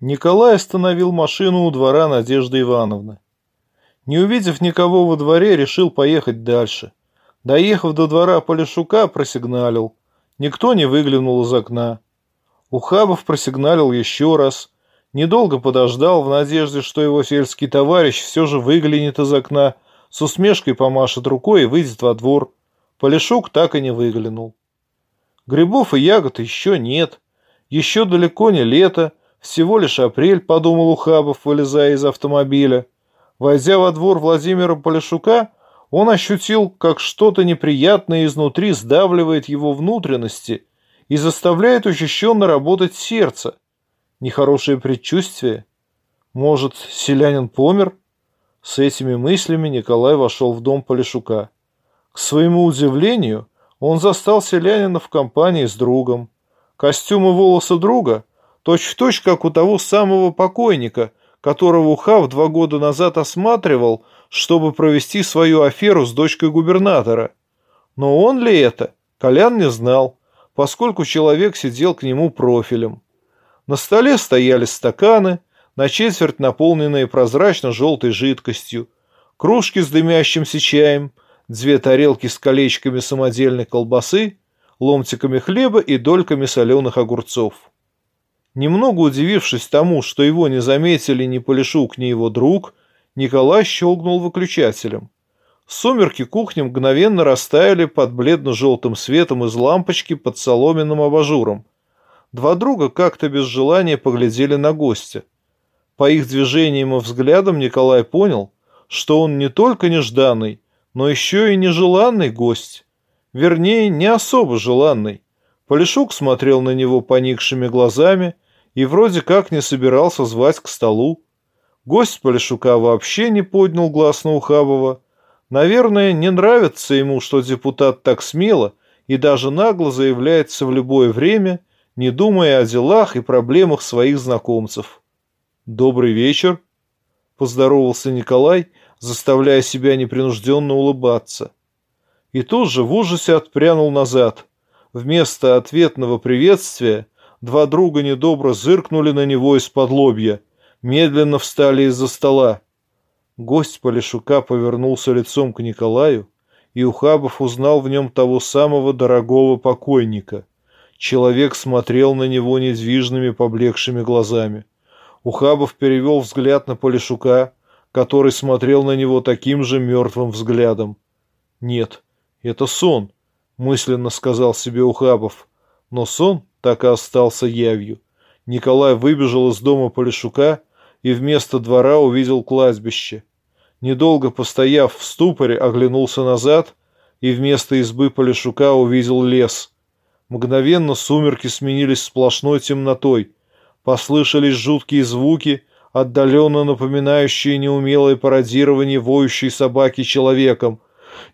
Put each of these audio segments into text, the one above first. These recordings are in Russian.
Николай остановил машину у двора Надежды Ивановны. Не увидев никого во дворе, решил поехать дальше. Доехав до двора Полишука, просигналил. Никто не выглянул из окна. Ухабов просигналил еще раз. Недолго подождал в надежде, что его сельский товарищ все же выглянет из окна, с усмешкой помашет рукой и выйдет во двор. Полишук так и не выглянул. Грибов и ягод еще нет. Еще далеко не лето, всего лишь апрель, подумал Ухабов, вылезая из автомобиля. Войдя во двор Владимира Полишука, он ощутил, как что-то неприятное изнутри сдавливает его внутренности и заставляет учащенно работать сердце. Нехорошее предчувствие. Может, селянин помер? С этими мыслями Николай вошел в дом Полишука. К своему удивлению, он застал селянина в компании с другом. Костюм и волосы друга точь-в-точь, точь, как у того самого покойника, которого Ухав два года назад осматривал, чтобы провести свою аферу с дочкой губернатора. Но он ли это? Колян не знал, поскольку человек сидел к нему профилем. На столе стояли стаканы, на четверть наполненные прозрачно-желтой жидкостью, кружки с дымящимся чаем, две тарелки с колечками самодельной колбасы, ломтиками хлеба и дольками соленых огурцов. Немного удивившись тому, что его не заметили ни Полишук, ни его друг, Николай щелкнул выключателем. Сумерки кухни мгновенно растаяли под бледно-желтым светом из лампочки под соломенным абажуром. Два друга как-то без желания поглядели на гостя. По их движениям и взглядам Николай понял, что он не только нежданный, но еще и нежеланный гость. Вернее, не особо желанный. Полишук смотрел на него поникшими глазами и вроде как не собирался звать к столу. Гость Полишука вообще не поднял глаз на Ухабова. Наверное, не нравится ему, что депутат так смело и даже нагло заявляется в любое время, не думая о делах и проблемах своих знакомцев. «Добрый вечер», – поздоровался Николай, заставляя себя непринужденно улыбаться. И тут же в ужасе отпрянул назад – Вместо ответного приветствия два друга недобро зыркнули на него из-под лобья, медленно встали из-за стола. Гость Полишука повернулся лицом к Николаю, и Ухабов узнал в нем того самого дорогого покойника. Человек смотрел на него недвижными поблекшими глазами. Ухабов перевел взгляд на Полишука, который смотрел на него таким же мертвым взглядом. Нет, это сон мысленно сказал себе Ухабов. Но сон так и остался явью. Николай выбежал из дома Полишука и вместо двора увидел кладбище. Недолго постояв в ступоре, оглянулся назад и вместо избы Полишука увидел лес. Мгновенно сумерки сменились сплошной темнотой. Послышались жуткие звуки, отдаленно напоминающие неумелое пародирование воющей собаки человеком.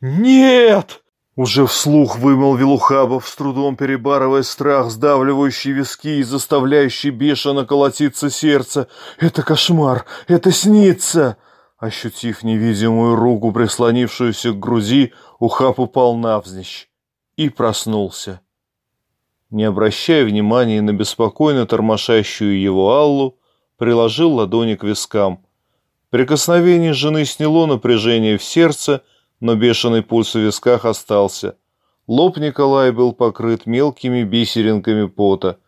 «Нет!» Уже вслух вымолвил Ухабов, с трудом перебарывая страх, сдавливающий виски и заставляющий бешено колотиться сердце. «Это кошмар! Это снится!» Ощутив невидимую руку, прислонившуюся к груди, Ухаб упал навзничь и проснулся. Не обращая внимания на беспокойно тормошащую его Аллу, приложил ладони к вискам. Прикосновение жены сняло напряжение в сердце — но бешеный пульс в висках остался. Лоб Николая был покрыт мелкими бисеринками пота.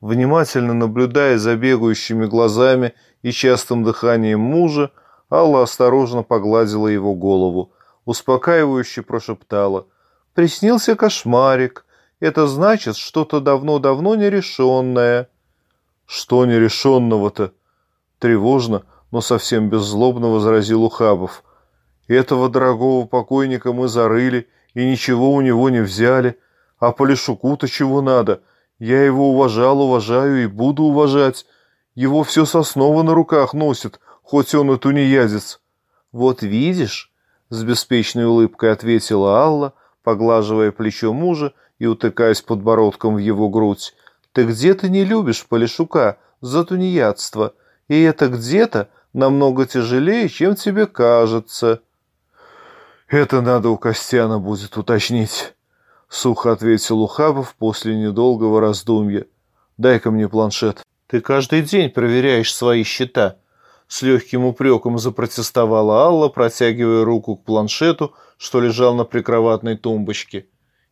Внимательно наблюдая за бегающими глазами и частым дыханием мужа, Алла осторожно погладила его голову, успокаивающе прошептала. «Приснился кошмарик. Это значит что-то давно-давно нерешенное». «Что нерешенного-то?» Тревожно, но совсем беззлобно возразил Ухабов – этого дорогого покойника мы зарыли и ничего у него не взяли. А Полишуку-то чего надо? Я его уважал, уважаю и буду уважать. Его все сосново на руках носит, хоть он и тунеядец. Вот видишь, с беспечной улыбкой ответила Алла, поглаживая плечо мужа и утыкаясь подбородком в его грудь. Ты где-то не любишь Полишука за тунеядство, и это где-то намного тяжелее, чем тебе кажется. «Это надо у Костяна будет уточнить», — сухо ответил Ухабов после недолгого раздумья. «Дай-ка мне планшет». Ты каждый день проверяешь свои счета. С легким упреком запротестовала Алла, протягивая руку к планшету, что лежал на прикроватной тумбочке.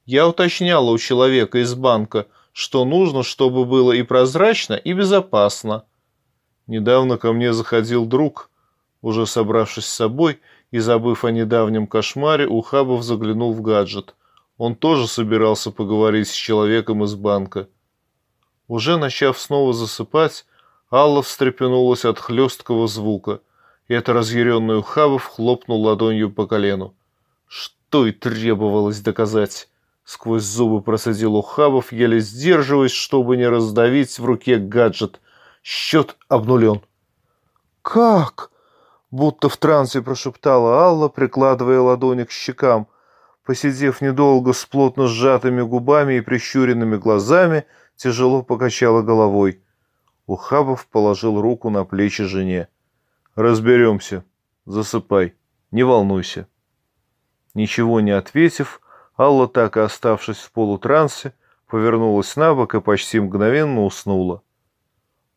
Я уточняла у человека из банка, что нужно, чтобы было и прозрачно, и безопасно. Недавно ко мне заходил друг, уже собравшись с собой и забыв о недавнем кошмаре, Ухабов заглянул в гаджет. Он тоже собирался поговорить с человеком из банка. Уже начав снова засыпать, Алла встрепенулась от хлесткого звука, и это разъяренный Ухабов хлопнул ладонью по колену. Что и требовалось доказать. Сквозь зубы процедил Ухабов, еле сдерживаясь, чтобы не раздавить в руке гаджет. Счет обнулен. «Как?» — будто в трансе прошептала Алла, прикладывая ладони к щекам. Посидев недолго с плотно сжатыми губами и прищуренными глазами, — тяжело покачала головой. Ухабов положил руку на плечи жене. «Разберемся. Засыпай. Не волнуйся». Ничего не ответив, Алла, так и оставшись в полутрансе, повернулась на бок и почти мгновенно уснула.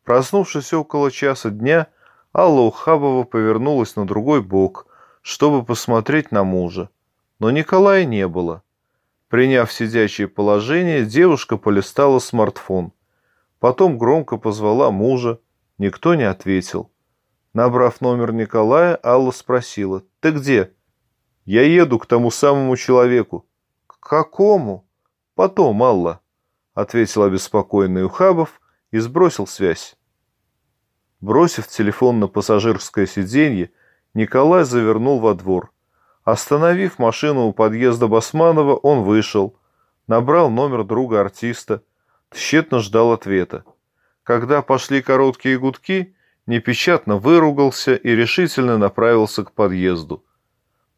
Проснувшись около часа дня, Алла Ухабова повернулась на другой бок, чтобы посмотреть на мужа. Но Николая не было. Приняв сидячее положение, девушка полистала смартфон. Потом громко позвала мужа. Никто не ответил. Набрав номер Николая, Алла спросила. «Ты где?» «Я еду к тому самому человеку». «К какому?» «Потом, Алла», — ответил обеспокоенный Ухабов и сбросил связь. Бросив телефон на пассажирское сиденье, Николай завернул во двор. Остановив машину у подъезда Басманова, он вышел, набрал номер друга артиста, тщетно ждал ответа. Когда пошли короткие гудки, непечатно выругался и решительно направился к подъезду.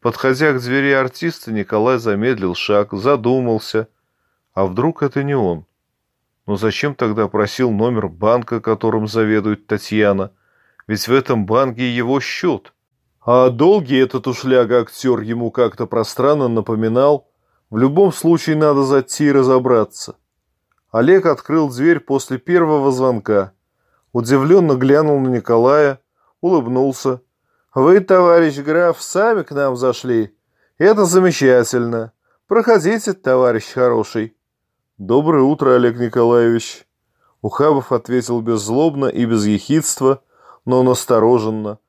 Подходя к двери артиста, Николай замедлил шаг, задумался. А вдруг это не он? Но зачем тогда просил номер банка, которым заведует Татьяна? Ведь в этом банке его счет. А долгий этот ушляга-актер ему как-то пространно напоминал. В любом случае надо зайти и разобраться. Олег открыл дверь после первого звонка. Удивленно глянул на Николая, улыбнулся. «Вы, товарищ граф, сами к нам зашли. Это замечательно. Проходите, товарищ хороший». «Доброе утро, Олег Николаевич». Ухабов ответил беззлобно и без ехидства, но настороженно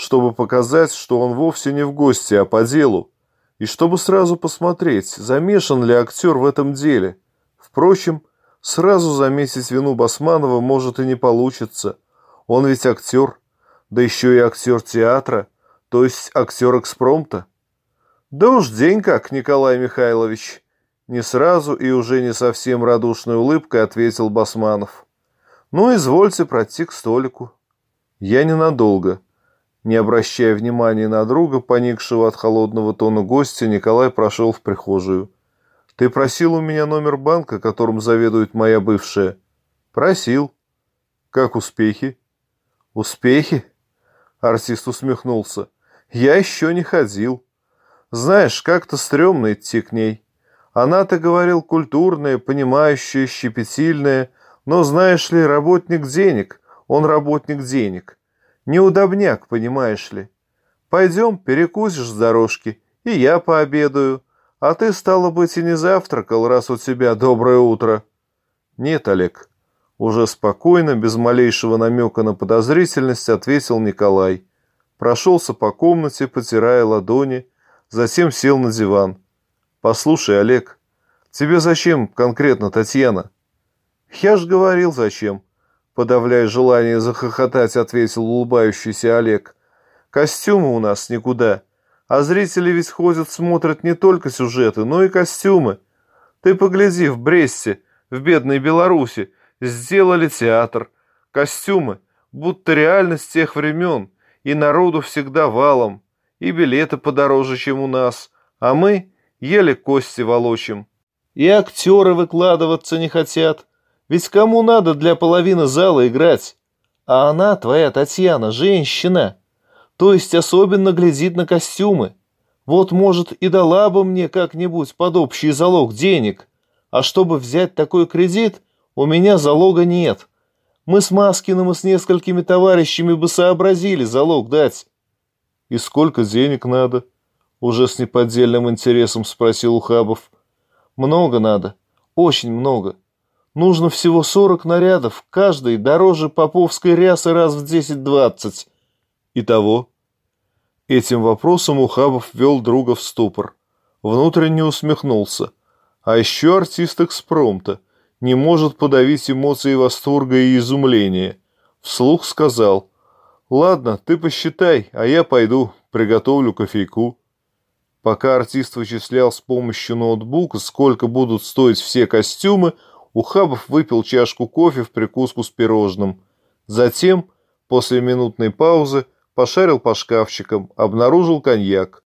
чтобы показать, что он вовсе не в гости, а по делу, и чтобы сразу посмотреть, замешан ли актер в этом деле. Впрочем, сразу заметить вину Басманова может и не получится. Он ведь актер, да еще и актер театра, то есть актер экспромта. Да уж день как, Николай Михайлович. Не сразу и уже не совсем радушной улыбкой ответил Басманов. Ну, извольте пройти к столику. Я ненадолго. Не обращая внимания на друга, поникшего от холодного тона гостя, Николай прошел в прихожую. «Ты просил у меня номер банка, которым заведует моя бывшая?» «Просил». «Как успехи?» «Успехи?» Артист усмехнулся. «Я еще не ходил. Знаешь, как-то стрёмно идти к ней. Она, ты говорил, культурная, понимающая, щепетильная, но, знаешь ли, работник денег, он работник денег. Неудобняк, понимаешь ли. Пойдем, перекусишь с дорожки, и я пообедаю. А ты, стало быть, и не завтракал, раз у тебя доброе утро. Нет, Олег. Уже спокойно, без малейшего намека на подозрительность, ответил Николай. Прошелся по комнате, потирая ладони, затем сел на диван. «Послушай, Олег, тебе зачем конкретно Татьяна?» «Я ж говорил, зачем подавляя желание захохотать, ответил улыбающийся Олег. Костюмы у нас никуда. А зрители ведь ходят, смотрят не только сюжеты, но и костюмы. Ты погляди, в Бресте, в бедной Беларуси, сделали театр. Костюмы, будто реальность тех времен, и народу всегда валом, и билеты подороже, чем у нас, а мы еле кости волочим. И актеры выкладываться не хотят, ведь кому надо для половины зала играть? А она, твоя Татьяна, женщина. То есть особенно глядит на костюмы. Вот, может, и дала бы мне как-нибудь под общий залог денег. А чтобы взять такой кредит, у меня залога нет. Мы с Маскиным и с несколькими товарищами бы сообразили залог дать. И сколько денег надо? Уже с неподдельным интересом спросил Ухабов. Много надо. Очень много. Нужно всего сорок нарядов, каждый дороже поповской рясы раз в десять-двадцать. Итого. Этим вопросом Ухабов ввел друга в ступор. Внутренне усмехнулся. А еще артист экспромта не может подавить эмоции восторга и изумления. Вслух сказал, «Ладно, ты посчитай, а я пойду, приготовлю кофейку». Пока артист вычислял с помощью ноутбука, сколько будут стоить все костюмы, Ухабов выпил чашку кофе в прикуску с пирожным. Затем, после минутной паузы, пошарил по шкафчикам, обнаружил коньяк.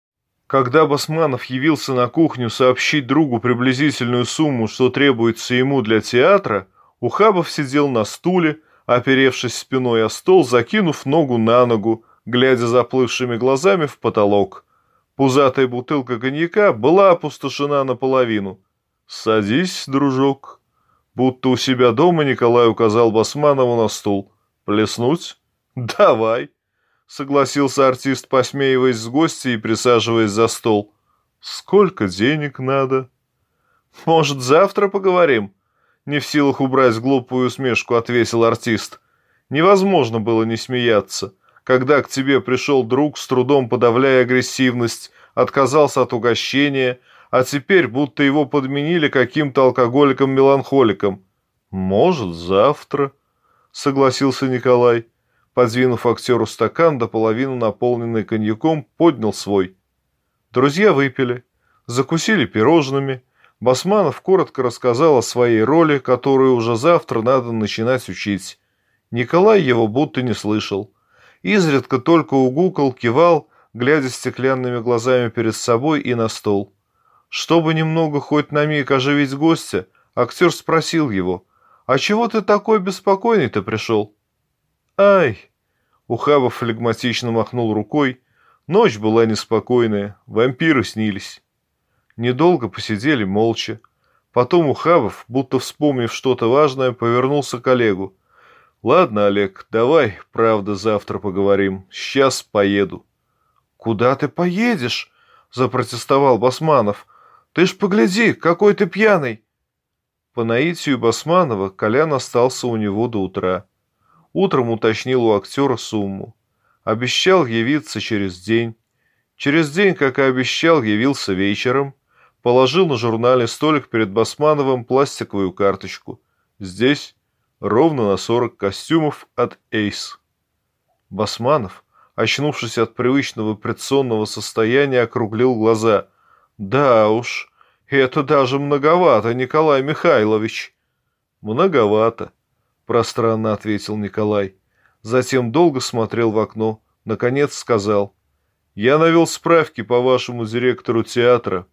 Когда Басманов явился на кухню сообщить другу приблизительную сумму, что требуется ему для театра, Ухабов сидел на стуле, оперевшись спиной о стол, закинув ногу на ногу, глядя заплывшими глазами в потолок. Пузатая бутылка коньяка была опустошена наполовину. «Садись, дружок». Будто у себя дома Николай указал Басманову на стул. «Плеснуть? Давай!» согласился артист, посмеиваясь с гостя и присаживаясь за стол. «Сколько денег надо?» «Может, завтра поговорим?» Не в силах убрать глупую усмешку, ответил артист. Невозможно было не смеяться. Когда к тебе пришел друг, с трудом подавляя агрессивность, отказался от угощения, а теперь будто его подменили каким-то алкоголиком-меланхоликом. «Может, завтра», — согласился Николай. Подвинув актеру стакан до половины наполненный коньяком, поднял свой. Друзья выпили, закусили пирожными. Басманов коротко рассказал о своей роли, которую уже завтра надо начинать учить. Николай его будто не слышал. Изредка только угукал, кивал, глядя стеклянными глазами перед собой и на стол. Чтобы немного хоть на миг оживить гостя, актер спросил его, «А чего ты такой беспокойный-то пришел?» «Ай!» Ухабов флегматично махнул рукой. Ночь была неспокойная, вампиры снились. Недолго посидели молча. Потом Ухабов, будто вспомнив что-то важное, повернулся к Олегу. «Ладно, Олег, давай, правда, завтра поговорим. Сейчас поеду». «Куда ты поедешь?» – запротестовал Басманов. «Ты ж погляди, какой ты пьяный!» По наитию Басманова Колян остался у него до утра. Утром уточнил у актера сумму. Обещал явиться через день. Через день, как и обещал, явился вечером. Положил на журнале столик перед Басмановым пластиковую карточку. Здесь ровно на 40 костюмов от Эйс. Басманов, очнувшись от привычного предсонного состояния, округлил глаза. «Да уж, это даже многовато, Николай Михайлович». «Многовато», – пространно ответил Николай. Затем долго смотрел в окно. Наконец сказал. «Я навел справки по вашему директору театра.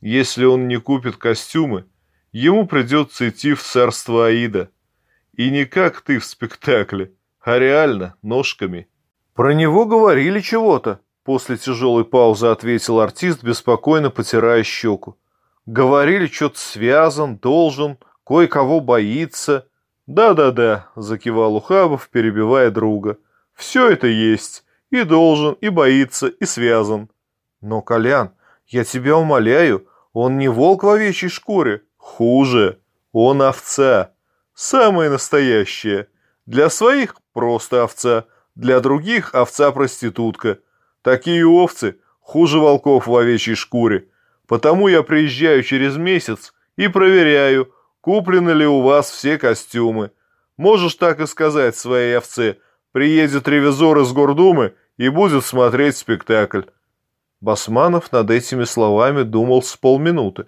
Если он не купит костюмы, ему придется идти в царство Аида. И не как ты в спектакле, а реально, ножками». «Про него говорили чего-то», – после тяжелой паузы ответил артист, беспокойно потирая щеку. «Говорили, что-то связан, должен, кое-кого боится». «Да-да-да», – закивал Ухабов, перебивая друга. «Все это есть. И должен, и боится, и связан». «Но, Колян, я тебя умоляю, он не волк в овечьей шкуре. Хуже. Он овца. Самая настоящая. Для своих просто овца, для других овца-проститутка. Такие овцы хуже волков в овечьей шкуре. Потому я приезжаю через месяц и проверяю, Куплены ли у вас все костюмы? Можешь так и сказать своей овце. Приедет ревизор из Гордумы и будет смотреть спектакль. Басманов над этими словами думал с полминуты.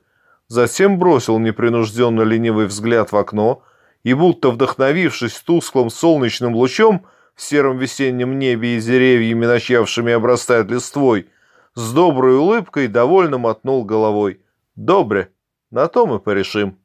Затем бросил непринужденно ленивый взгляд в окно и, будто вдохновившись тусклым солнечным лучом в сером весеннем небе и деревьями, начавшими обрастать листвой, с доброй улыбкой довольно мотнул головой. «Добре, на то мы порешим».